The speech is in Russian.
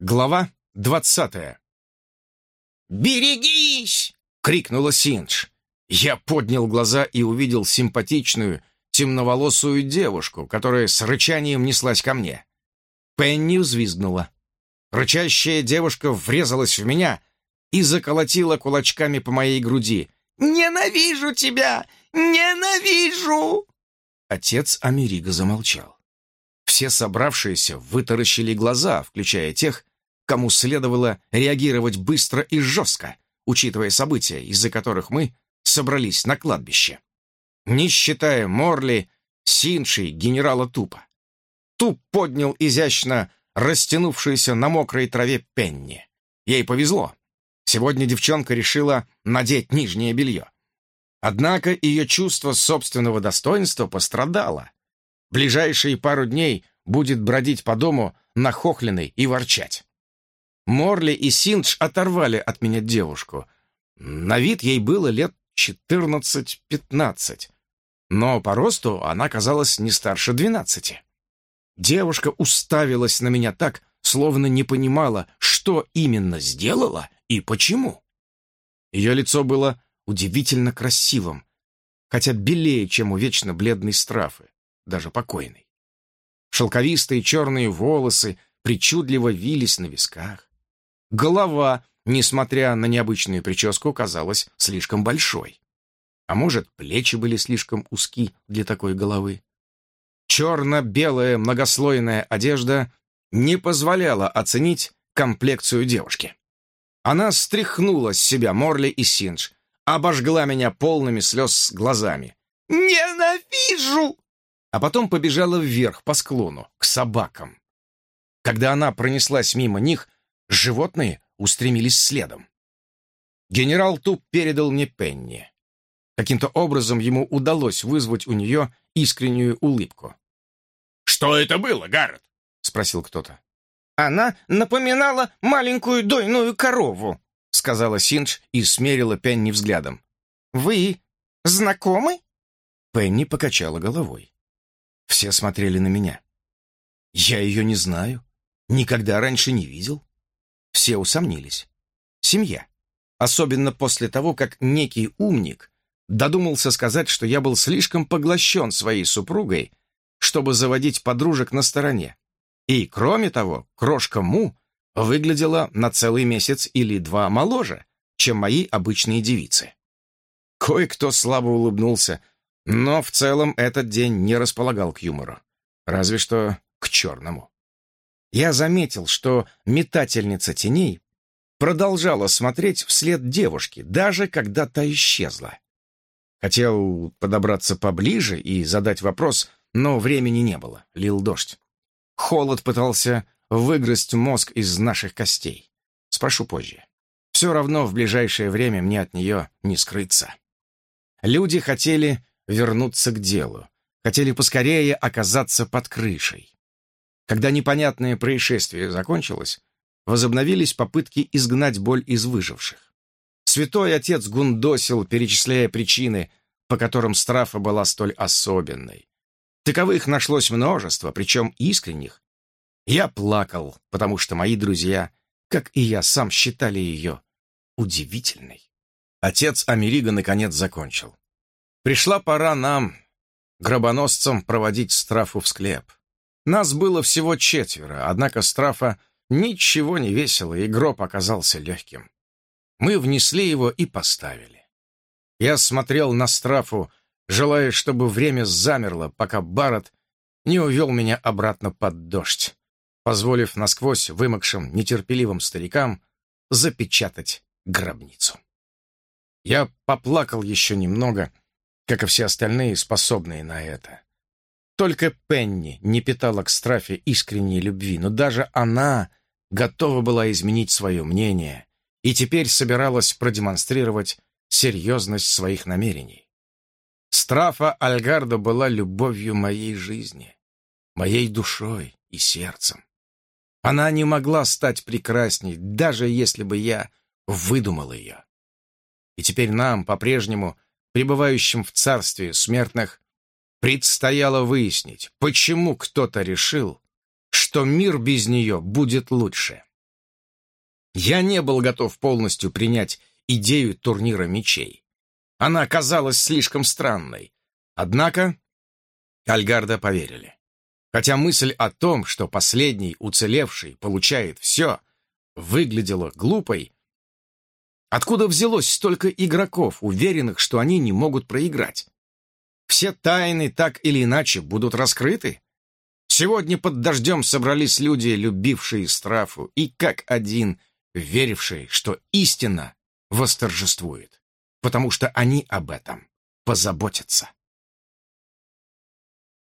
Глава двадцатая. «Берегись!» — крикнула Синдж. Я поднял глаза и увидел симпатичную, темноволосую девушку, которая с рычанием неслась ко мне. Пенни взвизгнула. Рычащая девушка врезалась в меня и заколотила кулачками по моей груди. «Ненавижу тебя! Ненавижу!» Отец Америго замолчал. Все собравшиеся вытаращили глаза, включая тех, кому следовало реагировать быстро и жестко, учитывая события, из-за которых мы собрались на кладбище. Не считая Морли, Синши, генерала Тупа. Туп поднял изящно растянувшуюся на мокрой траве Пенни. Ей повезло. Сегодня девчонка решила надеть нижнее белье. Однако ее чувство собственного достоинства пострадало. Ближайшие пару дней будет бродить по дому нахохленный и ворчать. Морли и Синдж оторвали от меня девушку. На вид ей было лет 14-15, но по росту она казалась не старше 12. Девушка уставилась на меня так, словно не понимала, что именно сделала и почему. Ее лицо было удивительно красивым, хотя белее, чем у вечно бледной страфы, даже покойной. Шелковистые черные волосы причудливо вились на висках. Голова, несмотря на необычную прическу, казалась слишком большой. А может, плечи были слишком узки для такой головы. Черно-белая многослойная одежда не позволяла оценить комплекцию девушки. Она стряхнула с себя Морли и Синдж, обожгла меня полными слез глазами. «Ненавижу!» А потом побежала вверх по склону, к собакам. Когда она пронеслась мимо них, Животные устремились следом. Генерал Туп передал мне Пенни. Каким-то образом ему удалось вызвать у нее искреннюю улыбку. «Что это было, Гаррет?» — спросил кто-то. «Она напоминала маленькую дойную корову», — сказала Синдж и смерила Пенни взглядом. «Вы знакомы?» Пенни покачала головой. Все смотрели на меня. «Я ее не знаю. Никогда раньше не видел. Все усомнились. Семья. Особенно после того, как некий умник додумался сказать, что я был слишком поглощен своей супругой, чтобы заводить подружек на стороне. И, кроме того, крошка Му выглядела на целый месяц или два моложе, чем мои обычные девицы. Кое-кто слабо улыбнулся, но в целом этот день не располагал к юмору. Разве что к черному я заметил, что метательница теней продолжала смотреть вслед девушки, даже когда та исчезла. Хотел подобраться поближе и задать вопрос, но времени не было, лил дождь. Холод пытался выгрызть мозг из наших костей. Спрошу позже. Все равно в ближайшее время мне от нее не скрыться. Люди хотели вернуться к делу, хотели поскорее оказаться под крышей. Когда непонятное происшествие закончилось, возобновились попытки изгнать боль из выживших. Святой отец гундосил, перечисляя причины, по которым страфа была столь особенной. Таковых нашлось множество, причем искренних. Я плакал, потому что мои друзья, как и я сам, считали ее удивительной. Отец Америго наконец закончил. Пришла пора нам, гробоносцам, проводить страфу в склеп. Нас было всего четверо, однако Страфа ничего не весело, и гроб оказался легким. Мы внесли его и поставили. Я смотрел на Страфу, желая, чтобы время замерло, пока Барретт не увел меня обратно под дождь, позволив насквозь вымокшим, нетерпеливым старикам запечатать гробницу. Я поплакал еще немного, как и все остальные, способные на это. Только Пенни не питала к Страфе искренней любви, но даже она готова была изменить свое мнение и теперь собиралась продемонстрировать серьезность своих намерений. Страфа Альгардо была любовью моей жизни, моей душой и сердцем. Она не могла стать прекрасней, даже если бы я выдумал ее. И теперь нам, по-прежнему пребывающим в царстве смертных, Предстояло выяснить, почему кто-то решил, что мир без нее будет лучше. Я не был готов полностью принять идею турнира мечей. Она оказалась слишком странной. Однако Альгарда поверили. Хотя мысль о том, что последний уцелевший получает все, выглядела глупой, откуда взялось столько игроков, уверенных, что они не могут проиграть? Все тайны так или иначе будут раскрыты? Сегодня под дождем собрались люди, любившие Страфу, и как один, верившие, что истина восторжествует, потому что они об этом позаботятся.